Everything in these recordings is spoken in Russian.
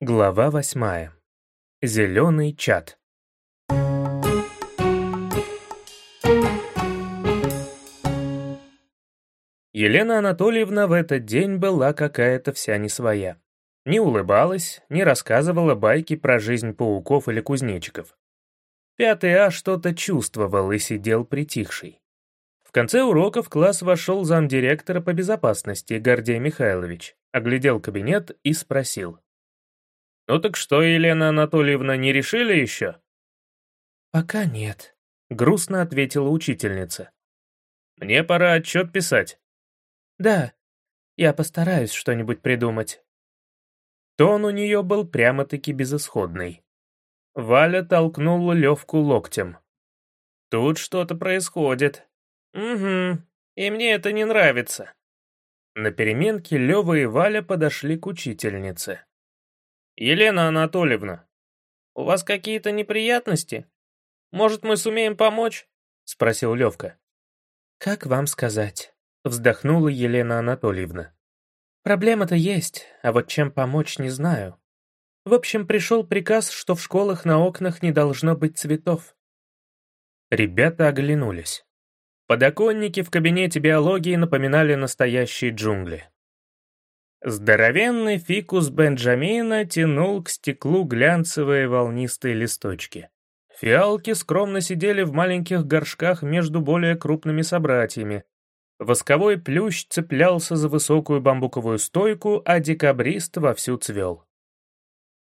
Глава восьмая. Зеленый чат. Елена Анатольевна в этот день была какая-то вся не своя. Не улыбалась, не рассказывала байки про жизнь пауков или кузнечиков. Пятый А что-то чувствовал и сидел притихший. В конце урока в класс вошел замдиректора по безопасности Гордей Михайлович, оглядел кабинет и спросил. «Ну так что, Елена Анатольевна, не решили еще?» «Пока нет», — грустно ответила учительница. «Мне пора отчет писать». «Да, я постараюсь что-нибудь придумать». Тон у нее был прямо-таки безысходный. Валя толкнула Левку локтем. «Тут что-то происходит». «Угу, и мне это не нравится». На переменке Лева и Валя подошли к учительнице. «Елена Анатольевна, у вас какие-то неприятности? Может, мы сумеем помочь?» — спросил Левка. «Как вам сказать?» — вздохнула Елена Анатольевна. «Проблема-то есть, а вот чем помочь не знаю. В общем, пришел приказ, что в школах на окнах не должно быть цветов». Ребята оглянулись. Подоконники в кабинете биологии напоминали настоящие джунгли. Здоровенный фикус Бенджамина тянул к стеклу глянцевые волнистые листочки. Фиалки скромно сидели в маленьких горшках между более крупными собратьями. Восковой плющ цеплялся за высокую бамбуковую стойку, а декабрист вовсю цвел.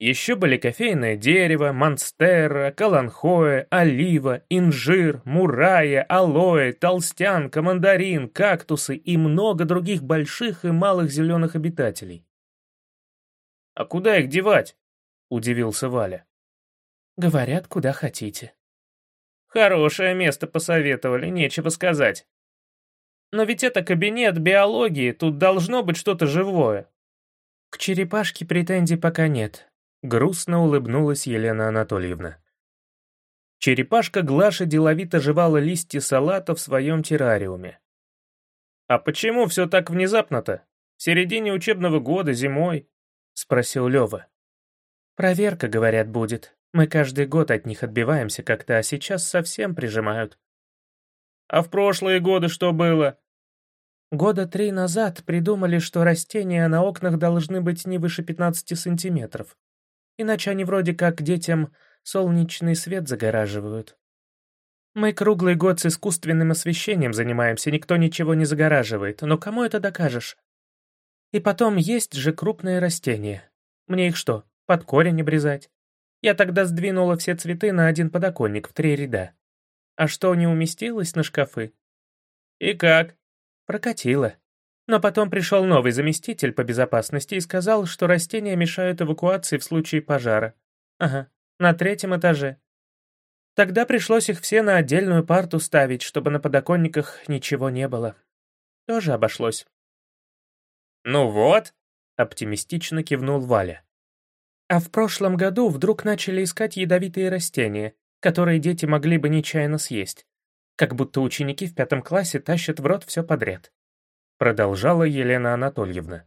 Еще были кофейное дерево, монстера, каланхоэ, олива, инжир, мурая, алоэ, толстянка, мандарин, кактусы и много других больших и малых зеленых обитателей. «А куда их девать?» — удивился Валя. «Говорят, куда хотите». «Хорошее место посоветовали, нечего сказать. Но ведь это кабинет биологии, тут должно быть что-то живое». «К черепашке претензий пока нет», Грустно улыбнулась Елена Анатольевна. Черепашка Глаша деловито жевала листья салата в своем террариуме. «А почему все так внезапно-то? В середине учебного года, зимой?» — спросил Лева. «Проверка, говорят, будет. Мы каждый год от них отбиваемся как-то, а сейчас совсем прижимают». «А в прошлые годы что было?» Года три назад придумали, что растения на окнах должны быть не выше 15 сантиметров. Иначе они вроде как детям солнечный свет загораживают. Мы круглый год с искусственным освещением занимаемся, никто ничего не загораживает, но кому это докажешь? И потом есть же крупные растения. Мне их что, под корень обрезать? Я тогда сдвинула все цветы на один подоконник в три ряда. А что не уместилось на шкафы? И как? Прокатило. Но потом пришел новый заместитель по безопасности и сказал, что растения мешают эвакуации в случае пожара. Ага, на третьем этаже. Тогда пришлось их все на отдельную парту ставить, чтобы на подоконниках ничего не было. Тоже обошлось. «Ну вот», — оптимистично кивнул Валя. А в прошлом году вдруг начали искать ядовитые растения, которые дети могли бы нечаянно съесть. Как будто ученики в пятом классе тащат в рот все подряд. Продолжала Елена Анатольевна.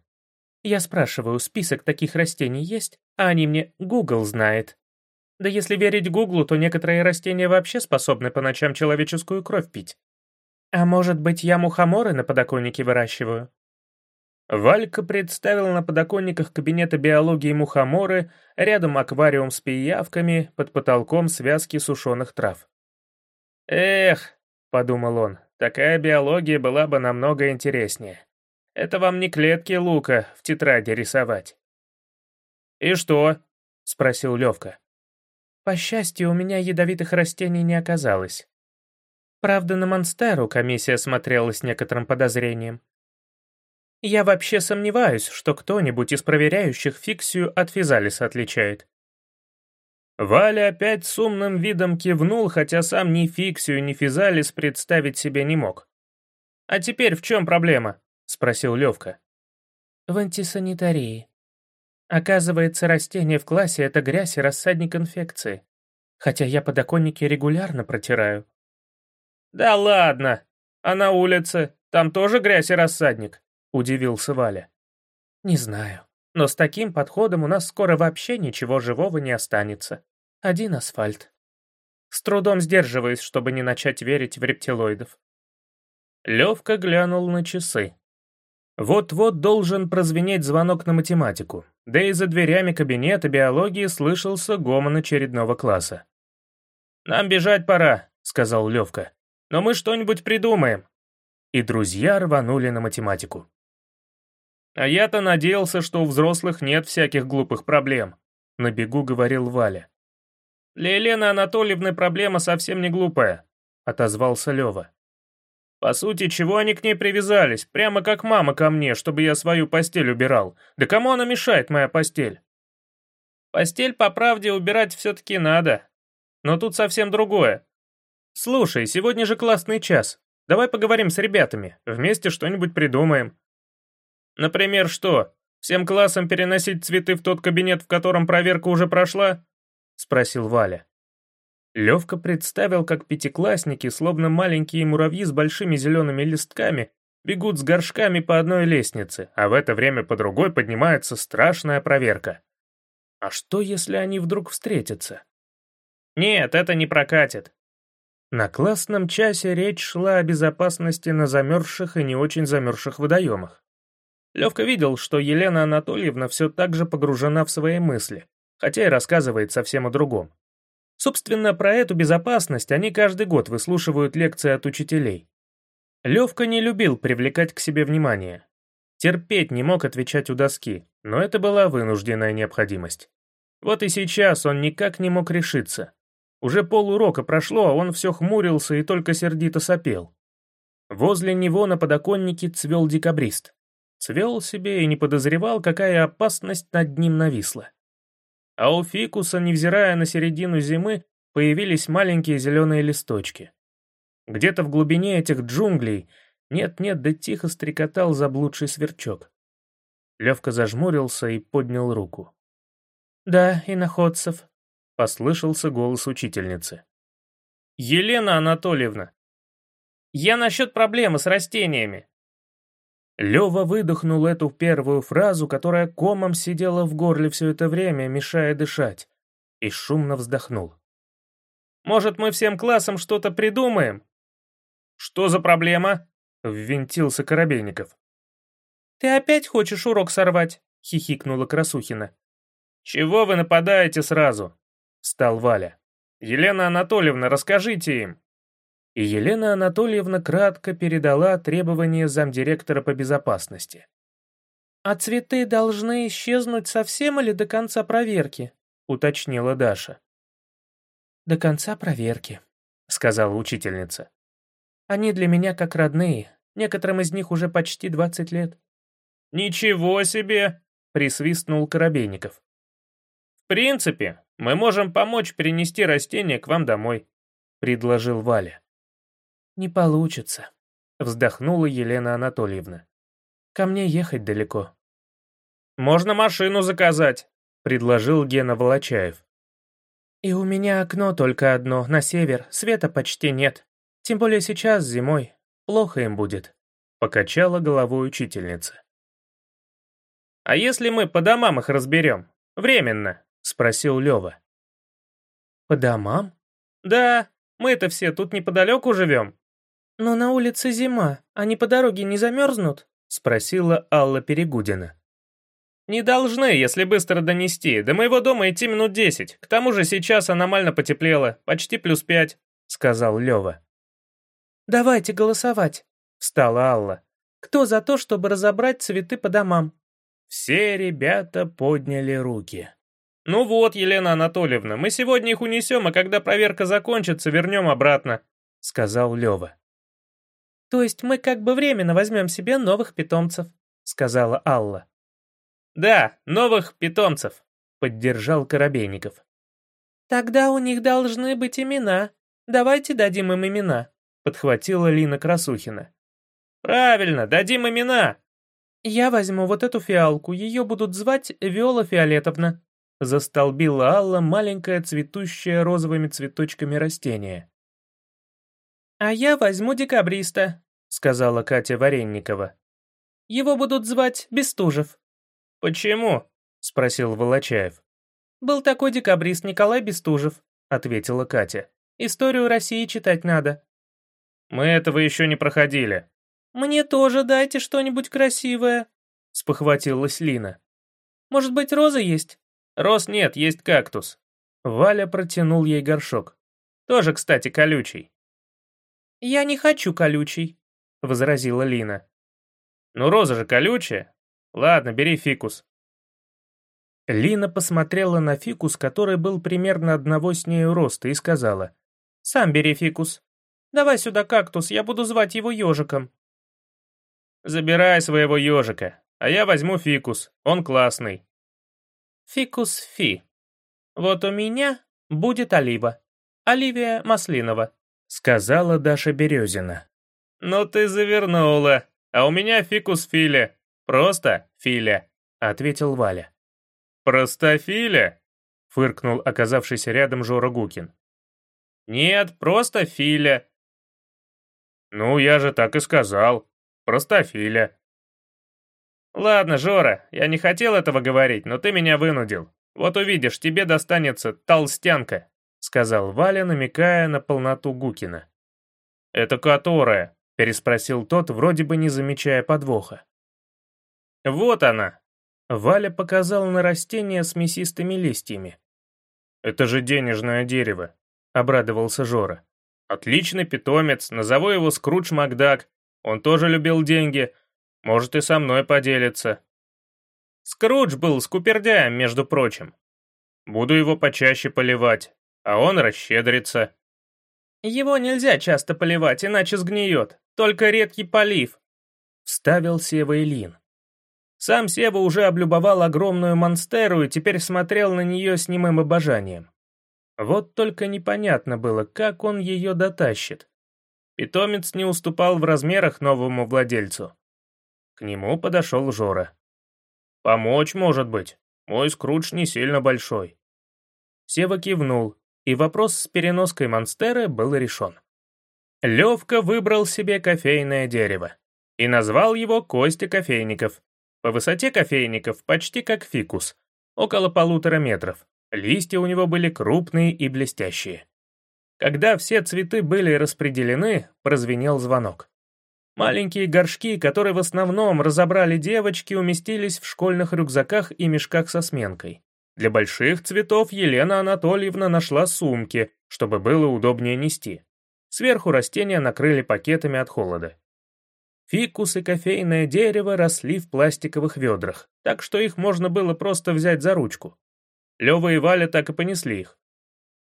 Я спрашиваю, список таких растений есть? А они мне «Гугл знает». Да если верить Гуглу, то некоторые растения вообще способны по ночам человеческую кровь пить. А может быть, я мухоморы на подоконнике выращиваю? Валька представил на подоконниках кабинета биологии мухоморы, рядом аквариум с пиявками, под потолком связки сушеных трав. «Эх», — подумал он, Такая биология была бы намного интереснее. Это вам не клетки лука в тетради рисовать. «И что?» — спросил Левка. «По счастью, у меня ядовитых растений не оказалось. Правда, на Монстеру комиссия смотрела с некоторым подозрением. Я вообще сомневаюсь, что кто-нибудь из проверяющих фиксию от физалиса отличает. Валя опять с умным видом кивнул, хотя сам ни фиксию, ни физалис представить себе не мог. «А теперь в чем проблема?» — спросил Левка. «В антисанитарии. Оказывается, растения в классе — это грязь и рассадник инфекции. Хотя я подоконники регулярно протираю». «Да ладно! А на улице? Там тоже грязь и рассадник?» — удивился Валя. «Не знаю. Но с таким подходом у нас скоро вообще ничего живого не останется. Один асфальт. С трудом сдерживаюсь, чтобы не начать верить в рептилоидов. Левка глянул на часы. Вот-вот должен прозвенеть звонок на математику, да и за дверями кабинета биологии слышался гомон очередного класса. «Нам бежать пора», — сказал Левка. «Но мы что-нибудь придумаем». И друзья рванули на математику. «А я-то надеялся, что у взрослых нет всяких глупых проблем», — на бегу говорил Валя. «Для Елены Анатольевны проблема совсем не глупая», — отозвался Лева. «По сути, чего они к ней привязались? Прямо как мама ко мне, чтобы я свою постель убирал. Да кому она мешает, моя постель?» «Постель, по правде, убирать все-таки надо. Но тут совсем другое. Слушай, сегодня же классный час. Давай поговорим с ребятами, вместе что-нибудь придумаем». «Например, что? Всем классам переносить цветы в тот кабинет, в котором проверка уже прошла?» — спросил Валя. Левка представил, как пятиклассники, словно маленькие муравьи с большими зелеными листками, бегут с горшками по одной лестнице, а в это время по другой поднимается страшная проверка. А что, если они вдруг встретятся? Нет, это не прокатит. На классном часе речь шла о безопасности на замерзших и не очень замерзших водоемах. Левка видел, что Елена Анатольевна все так же погружена в свои мысли, хотя и рассказывает совсем о другом. Собственно, про эту безопасность они каждый год выслушивают лекции от учителей. Левка не любил привлекать к себе внимание. Терпеть не мог отвечать у доски, но это была вынужденная необходимость. Вот и сейчас он никак не мог решиться. Уже полурока прошло, а он все хмурился и только сердито сопел. Возле него на подоконнике цвел декабрист. Цвел себе и не подозревал, какая опасность над ним нависла а у фикуса, невзирая на середину зимы, появились маленькие зеленые листочки. Где-то в глубине этих джунглей нет-нет, да тихо стрекотал заблудший сверчок. Левка зажмурился и поднял руку. «Да, иноходцев», — послышался голос учительницы. «Елена Анатольевна, я насчет проблемы с растениями. Лёва выдохнул эту первую фразу, которая комом сидела в горле все это время, мешая дышать, и шумно вздохнул. «Может, мы всем классом что-то придумаем?» «Что за проблема?» — ввинтился Коробейников. «Ты опять хочешь урок сорвать?» — хихикнула Красухина. «Чего вы нападаете сразу?» — встал Валя. «Елена Анатольевна, расскажите им» и Елена Анатольевна кратко передала требования замдиректора по безопасности. «А цветы должны исчезнуть совсем или до конца проверки?» — уточнила Даша. «До конца проверки», — сказала учительница. «Они для меня как родные, некоторым из них уже почти двадцать лет». «Ничего себе!» — присвистнул Коробейников. «В принципе, мы можем помочь перенести растения к вам домой», — предложил Валя. «Не получится», — вздохнула Елена Анатольевна. «Ко мне ехать далеко». «Можно машину заказать», — предложил Гена Волочаев. «И у меня окно только одно, на север, света почти нет. Тем более сейчас, зимой. Плохо им будет», — покачала головой учительница. «А если мы по домам их разберем? Временно?» — спросил Лева. «По домам?» «Да, мы-то все тут неподалеку живем. «Но на улице зима, они по дороге не замерзнут?» — спросила Алла Перегудина. «Не должны, если быстро донести. До моего дома идти минут десять. К тому же сейчас аномально потеплело, почти плюс пять», — сказал Лева. «Давайте голосовать», — встала Алла. «Кто за то, чтобы разобрать цветы по домам?» Все ребята подняли руки. «Ну вот, Елена Анатольевна, мы сегодня их унесем, а когда проверка закончится, вернем обратно», — сказал Лева. «То есть мы как бы временно возьмем себе новых питомцев», — сказала Алла. «Да, новых питомцев», — поддержал Коробейников. «Тогда у них должны быть имена. Давайте дадим им имена», — подхватила Лина Красухина. «Правильно, дадим имена». «Я возьму вот эту фиалку, ее будут звать Виола Фиолетовна», — застолбила Алла маленькое цветущее розовыми цветочками растение. «А я возьму декабриста», — сказала Катя Варенникова. «Его будут звать Бестужев». «Почему?» — спросил Волочаев. «Был такой декабрист Николай Бестужев», — ответила Катя. «Историю России читать надо». «Мы этого еще не проходили». «Мне тоже дайте что-нибудь красивое», — спохватилась Лина. «Может быть, роза есть?» «Роз нет, есть кактус». Валя протянул ей горшок. «Тоже, кстати, колючий». «Я не хочу колючий», — возразила Лина. «Ну, роза же колючая. Ладно, бери фикус». Лина посмотрела на фикус, который был примерно одного с нею роста, и сказала. «Сам бери фикус. Давай сюда кактус, я буду звать его ежиком». «Забирай своего ежика, а я возьму фикус, он классный». «Фикус фи. Вот у меня будет олива. Оливия Маслинова», — сказала Даша Березина. «Ну ты завернула, а у меня фикус филя. Просто филя», — ответил Валя. «Простофиля?» — фыркнул оказавшийся рядом Жора Гукин. «Нет, просто Филя». «Ну, я же так и сказал. Простофиля». «Ладно, Жора, я не хотел этого говорить, но ты меня вынудил. Вот увидишь, тебе достанется толстянка», — сказал Валя, намекая на полноту Гукина. «Это которая?» — переспросил тот, вроде бы не замечая подвоха. «Вот она», Валя показал на растение с мясистыми листьями. «Это же денежное дерево», — обрадовался Жора. «Отличный питомец, назову его Скрудж Макдак. Он тоже любил деньги. Может, и со мной поделиться». Скрудж был скупердяем, между прочим. Буду его почаще поливать, а он расщедрится. «Его нельзя часто поливать, иначе сгниет. Только редкий полив», — вставил Сева Ильин. Сам Сева уже облюбовал огромную монстеру и теперь смотрел на нее с немым обожанием. Вот только непонятно было, как он ее дотащит. Питомец не уступал в размерах новому владельцу. К нему подошел Жора. «Помочь, может быть. Мой скрудж не сильно большой». Сева кивнул, и вопрос с переноской монстеры был решен. Левка выбрал себе кофейное дерево и назвал его Костя Кофейников, по высоте кофейников почти как фикус, около полутора метров. Листья у него были крупные и блестящие. Когда все цветы были распределены, прозвенел звонок. Маленькие горшки, которые в основном разобрали девочки, уместились в школьных рюкзаках и мешках со сменкой. Для больших цветов Елена Анатольевна нашла сумки, чтобы было удобнее нести. Сверху растения накрыли пакетами от холода. Фикус и кофейное дерево росли в пластиковых ведрах, так что их можно было просто взять за ручку. Лёва и Валя так и понесли их.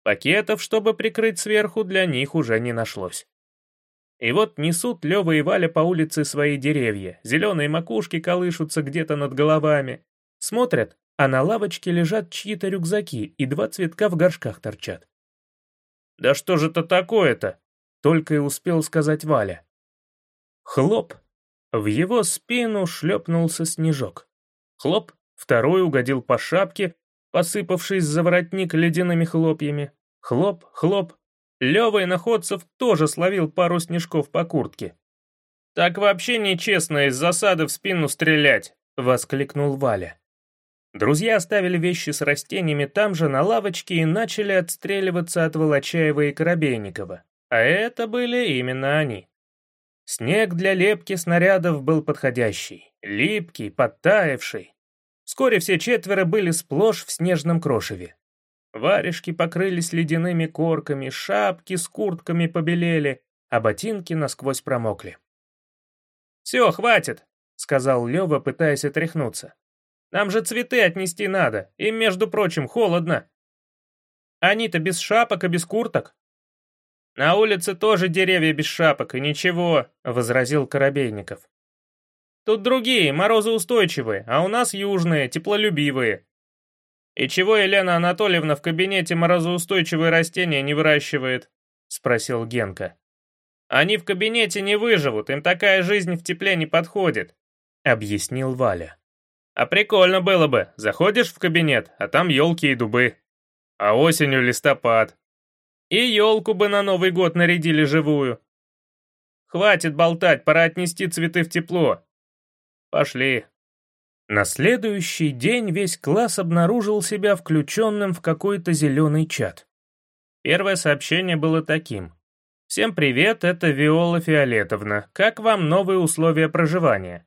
Пакетов, чтобы прикрыть сверху, для них уже не нашлось. И вот несут Лёва и Валя по улице свои деревья, зеленые макушки колышутся где-то над головами. Смотрят, а на лавочке лежат чьи-то рюкзаки, и два цветка в горшках торчат. «Да что же это такое-то?» — только и успел сказать Валя. Хлоп! В его спину шлепнулся снежок. Хлоп! Второй угодил по шапке, посыпавшись за воротник ледяными хлопьями. Хлоп, хлоп. Лёва Иноходцев тоже словил пару снежков по куртке. «Так вообще нечестно из засады в спину стрелять!» — воскликнул Валя. Друзья оставили вещи с растениями там же на лавочке и начали отстреливаться от Волочаева и Коробейникова. А это были именно они. Снег для лепки снарядов был подходящий, липкий, подтаявший. Вскоре все четверо были сплошь в снежном крошеве. Варежки покрылись ледяными корками, шапки с куртками побелели, а ботинки насквозь промокли. «Все, хватит», — сказал Лева, пытаясь отряхнуться. «Нам же цветы отнести надо, им, между прочим, холодно». «Они-то без шапок и без курток», «На улице тоже деревья без шапок, и ничего», — возразил Коробейников. «Тут другие, морозоустойчивые, а у нас южные, теплолюбивые». «И чего Елена Анатольевна в кабинете морозоустойчивые растения не выращивает?» — спросил Генка. «Они в кабинете не выживут, им такая жизнь в тепле не подходит», — объяснил Валя. «А прикольно было бы, заходишь в кабинет, а там елки и дубы. А осенью листопад, и елку бы на Новый год нарядили живую. Хватит болтать, пора отнести цветы в тепло. Пошли. На следующий день весь класс обнаружил себя включенным в какой-то зеленый чат. Первое сообщение было таким. «Всем привет, это Виола Фиолетовна. Как вам новые условия проживания?»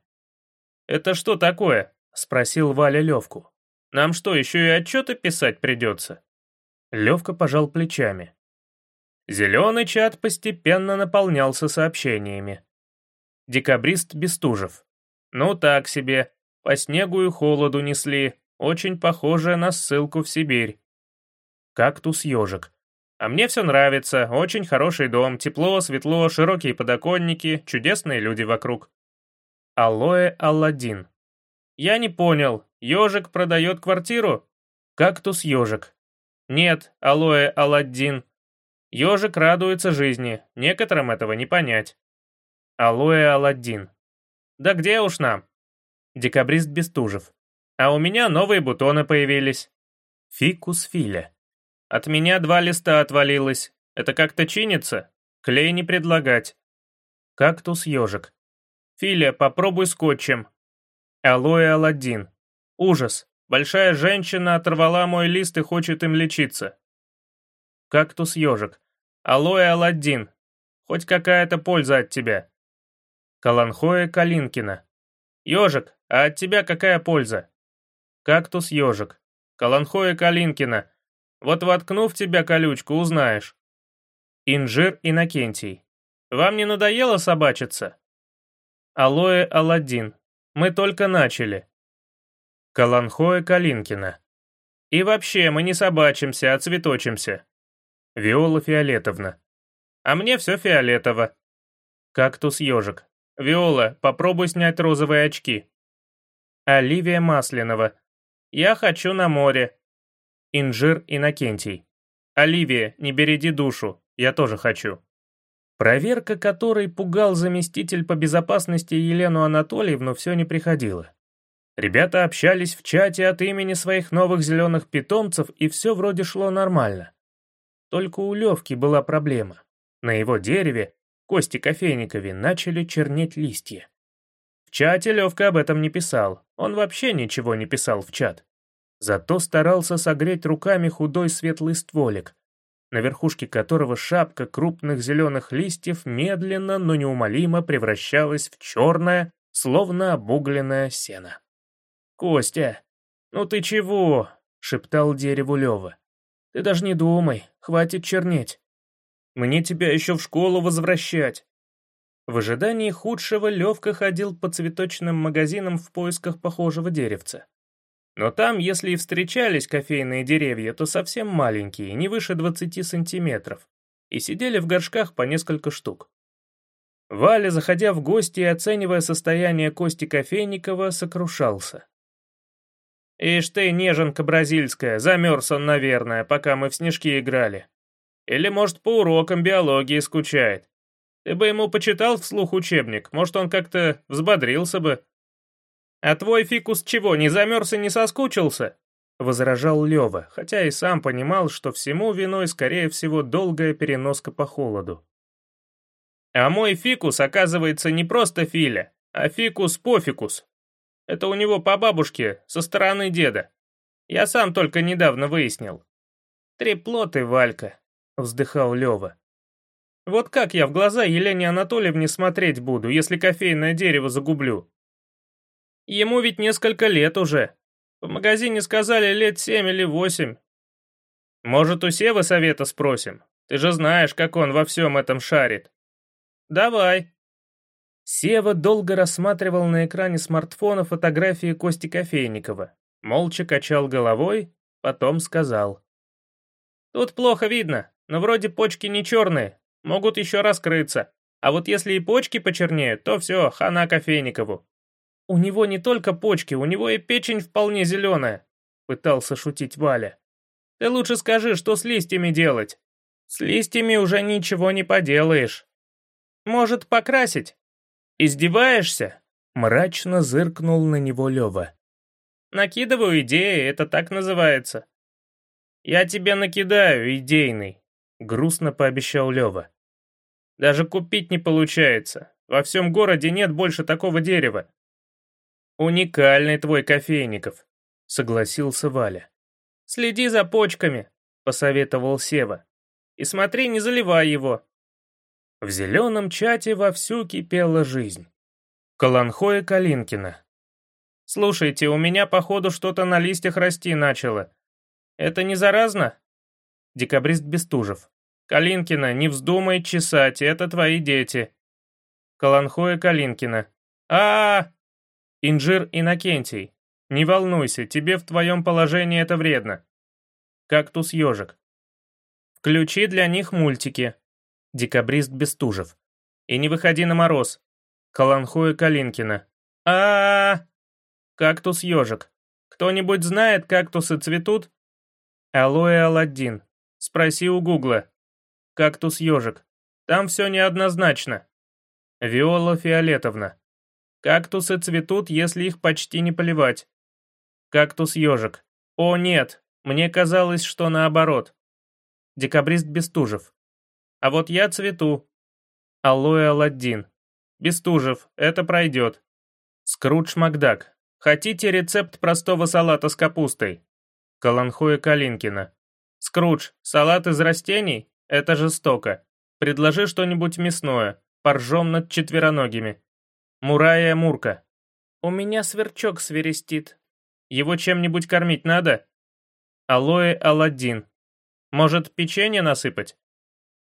«Это что такое?» — спросил Валя Левку. «Нам что, еще и отчеты писать придется?» Левка пожал плечами. Зеленый чат постепенно наполнялся сообщениями. Декабрист Бестужев. «Ну так себе. По снегу и холоду несли. Очень похоже на ссылку в Сибирь». Кактус-ежик. «А мне все нравится. Очень хороший дом. Тепло, светло, широкие подоконники, чудесные люди вокруг». Алоэ Алладин. «Я не понял. Ежик продает квартиру?» Кактус-ежик. «Нет, Алоэ Алладин. Ежик радуется жизни, некоторым этого не понять. Алоэ Аладдин. Да где уж нам? Декабрист Бестужев. А у меня новые бутоны появились. Фикус Филя. От меня два листа отвалилось. Это как-то чинится? Клей не предлагать. Кактус ежик. Филя, попробуй скотчем. Алоэ Аладдин. Ужас. Большая женщина оторвала мой лист и хочет им лечиться. Кактус-ежик. Алоэ Аладдин. Хоть какая-то польза от тебя. Каланхоэ Калинкина. Ежик, а от тебя какая польза? Кактус-ежик. Каланхоэ Калинкина. Вот воткну в тебя колючку, узнаешь. Инжир Иннокентий. Вам не надоело собачиться? Алоэ Аладдин. Мы только начали. Каланхоэ Калинкина. И вообще, мы не собачимся, а цветочимся. Виола Фиолетовна. А мне все фиолетово. Кактус-ежик. Виола, попробуй снять розовые очки. Оливия Маслинова. Я хочу на море. Инжир Иннокентий. Оливия, не береди душу, я тоже хочу. Проверка которой пугал заместитель по безопасности Елену Анатольевну все не приходила. Ребята общались в чате от имени своих новых зеленых питомцев, и все вроде шло нормально. Только у Левки была проблема. На его дереве, Кости Кофейникове, начали чернеть листья. В чате Левка об этом не писал, он вообще ничего не писал в чат. Зато старался согреть руками худой светлый стволик, на верхушке которого шапка крупных зеленых листьев медленно, но неумолимо превращалась в черное, словно обугленное сено. «Костя, ну ты чего?» — шептал дереву Лева. Ты даже не думай, хватит чернеть. Мне тебя еще в школу возвращать. В ожидании худшего Левка ходил по цветочным магазинам в поисках похожего деревца. Но там, если и встречались кофейные деревья, то совсем маленькие, не выше 20 сантиметров, и сидели в горшках по несколько штук. Валя, заходя в гости и оценивая состояние Кости Кофейникова, сокрушался. «Ишь ты, неженка бразильская, замерз он, наверное, пока мы в снежки играли. Или, может, по урокам биологии скучает. Ты бы ему почитал вслух учебник, может, он как-то взбодрился бы». «А твой фикус чего, не замерз и не соскучился?» — возражал Лева, хотя и сам понимал, что всему виной, скорее всего, долгая переноска по холоду. «А мой фикус, оказывается, не просто филя, а фикус-пофикус, это у него по бабушке, со стороны деда. Я сам только недавно выяснил. Трепло ты, Валька, вздыхал Лева. Вот как я в глаза Елене Анатольевне смотреть буду, если кофейное дерево загублю? Ему ведь несколько лет уже. В магазине сказали лет семь или восемь. Может, у Севы совета спросим? Ты же знаешь, как он во всем этом шарит. Давай, Сева долго рассматривал на экране смартфона фотографии Кости Кофейникова, молча качал головой, потом сказал. «Тут плохо видно, но вроде почки не черные, могут еще раскрыться. А вот если и почки почернеют, то все, хана Кофейникову. У него не только почки, у него и печень вполне зеленая», пытался шутить Валя. «Ты лучше скажи, что с листьями делать?» «С листьями уже ничего не поделаешь. Может, покрасить?» «Издеваешься?» — мрачно зыркнул на него Лёва. «Накидываю идеи, это так называется». «Я тебе накидаю, идейный», — грустно пообещал Лёва. «Даже купить не получается. Во всем городе нет больше такого дерева. «Уникальный твой кофейников», — согласился Валя. «Следи за почками», — посоветовал Сева. «И смотри, не заливай его». В зеленом чате вовсю кипела жизнь. Каланхоя Калинкина. «Слушайте, у меня, походу, что-то на листьях расти начало. Это не заразно?» Декабрист Бестужев. «Калинкина, не вздумай чесать, это твои дети». Каланхоя Калинкина. а, -а, -а Инжир Иннокентий. Не волнуйся, тебе в твоем положении это вредно. Кактус-ежик. Включи для них мультики. Декабрист Бестужев. И не выходи на мороз. Каланхуя Калинкина. а а, -а! Кактус-ежик. Кто-нибудь знает, кактусы цветут? Алоэ Аладдин. Спроси у Гугла. Кактус-ежик. Там все неоднозначно. Виола Фиолетовна. Кактусы цветут, если их почти не поливать. Кактус-ежик. О, нет, мне казалось, что наоборот. Декабрист Бестужев. А вот я цвету. Алоэ Аладдин. Бестужев, это пройдет. Скрудж Макдак. Хотите рецепт простого салата с капустой? Каланхуя Калинкина. Скрудж, салат из растений? Это жестоко. Предложи что-нибудь мясное. Поржем над четвероногими. Мурая Мурка. У меня сверчок свирестит. Его чем-нибудь кормить надо? Алоэ Аладдин. Может, печенье насыпать?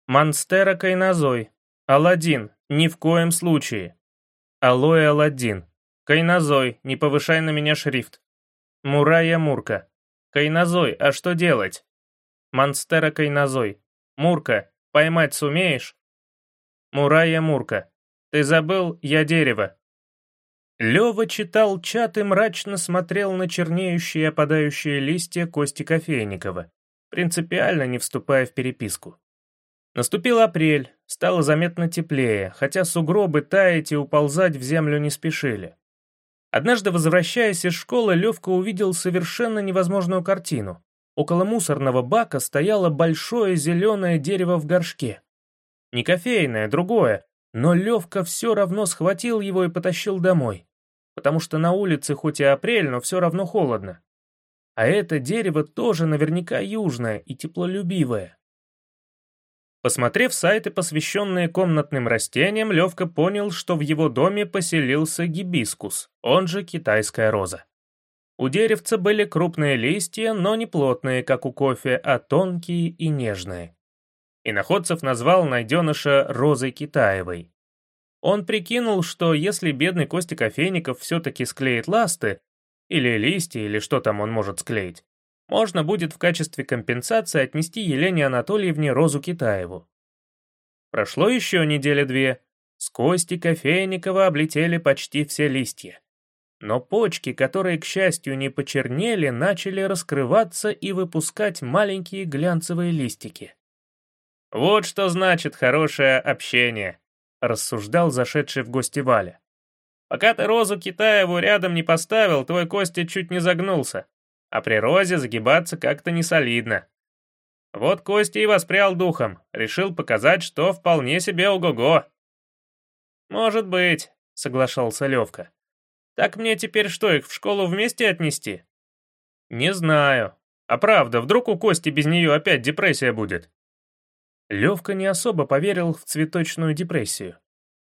Монстера Кайнозой. Аладдин, ни в коем случае. Алоэ Аладдин. Кайнозой, не повышай на меня шрифт. Мурая Мурка. Кайнозой, а что делать? Монстера Кайнозой. Мурка, поймать сумеешь? Мурая Мурка. Ты забыл, я дерево». Лёва читал чат и мрачно смотрел на чернеющие опадающие листья Кости Кофейникова, принципиально не вступая в переписку. Наступил апрель, стало заметно теплее, хотя сугробы таять и уползать в землю не спешили. Однажды, возвращаясь из школы, Левка увидел совершенно невозможную картину. Около мусорного бака стояло большое зеленое дерево в горшке. Не кофейное, другое, но Левка все равно схватил его и потащил домой, потому что на улице хоть и апрель, но все равно холодно. А это дерево тоже наверняка южное и теплолюбивое. Посмотрев сайты, посвященные комнатным растениям, Левка понял, что в его доме поселился гибискус, он же китайская роза. У деревца были крупные листья, но не плотные, как у кофе, а тонкие и нежные. Иноходцев назвал найденыша Розой Китаевой. Он прикинул, что если бедный Костя Кофейников все-таки склеит ласты, или листья, или что там он может склеить, можно будет в качестве компенсации отнести Елене Анатольевне Розу Китаеву. Прошло еще неделя две. С Кости Кофейникова облетели почти все листья. Но почки, которые, к счастью, не почернели, начали раскрываться и выпускать маленькие глянцевые листики. «Вот что значит хорошее общение», — рассуждал зашедший в гости Валя. «Пока ты Розу Китаеву рядом не поставил, твой Костя чуть не загнулся, а при Розе загибаться как-то не солидно. Вот Костя и воспрял духом, решил показать, что вполне себе ого-го». «Может быть», — соглашался Левка. «Так мне теперь что, их в школу вместе отнести?» «Не знаю. А правда, вдруг у Кости без нее опять депрессия будет?» Левка не особо поверил в цветочную депрессию.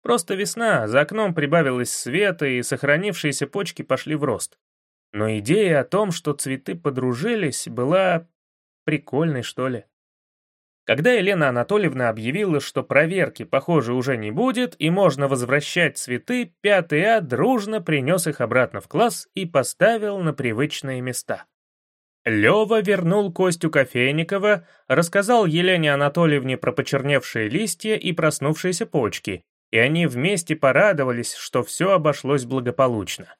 Просто весна, за окном прибавилось света, и сохранившиеся почки пошли в рост. Но идея о том, что цветы подружились, была прикольной, что ли. Когда Елена Анатольевна объявила, что проверки, похоже, уже не будет, и можно возвращать цветы, пятый А дружно принес их обратно в класс и поставил на привычные места. Лёва вернул Костю Кофейникова, рассказал Елене Анатольевне про почерневшие листья и проснувшиеся почки, и они вместе порадовались, что все обошлось благополучно.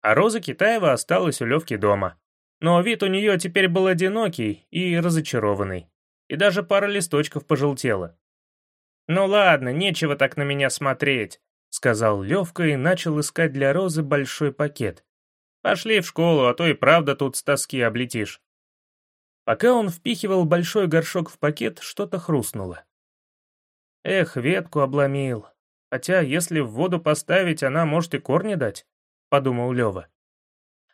А Роза Китаева осталась у Левки дома. Но вид у нее теперь был одинокий и разочарованный. И даже пара листочков пожелтела. «Ну ладно, нечего так на меня смотреть», — сказал Левка и начал искать для Розы большой пакет. Пошли в школу, а то и правда тут с тоски облетишь». Пока он впихивал большой горшок в пакет, что-то хрустнуло. Эх, ветку обломил. Хотя, если в воду поставить, она может и корни дать. подумал Лева.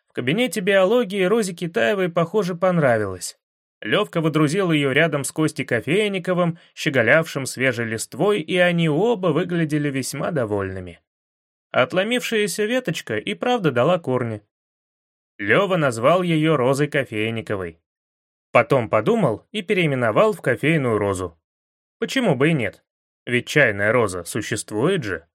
В кабинете биологии Розе Китаевой, похоже, понравилось. Левка водрузил ее рядом с Костей Кофейниковым, щеголявшим свежей листвой, и они оба выглядели весьма довольными. Отломившаяся веточка и правда дала корни. Лева назвал ее Розой Кофейниковой. Потом подумал и переименовал в кофейную розу. Почему бы и нет? Ведь чайная роза существует же.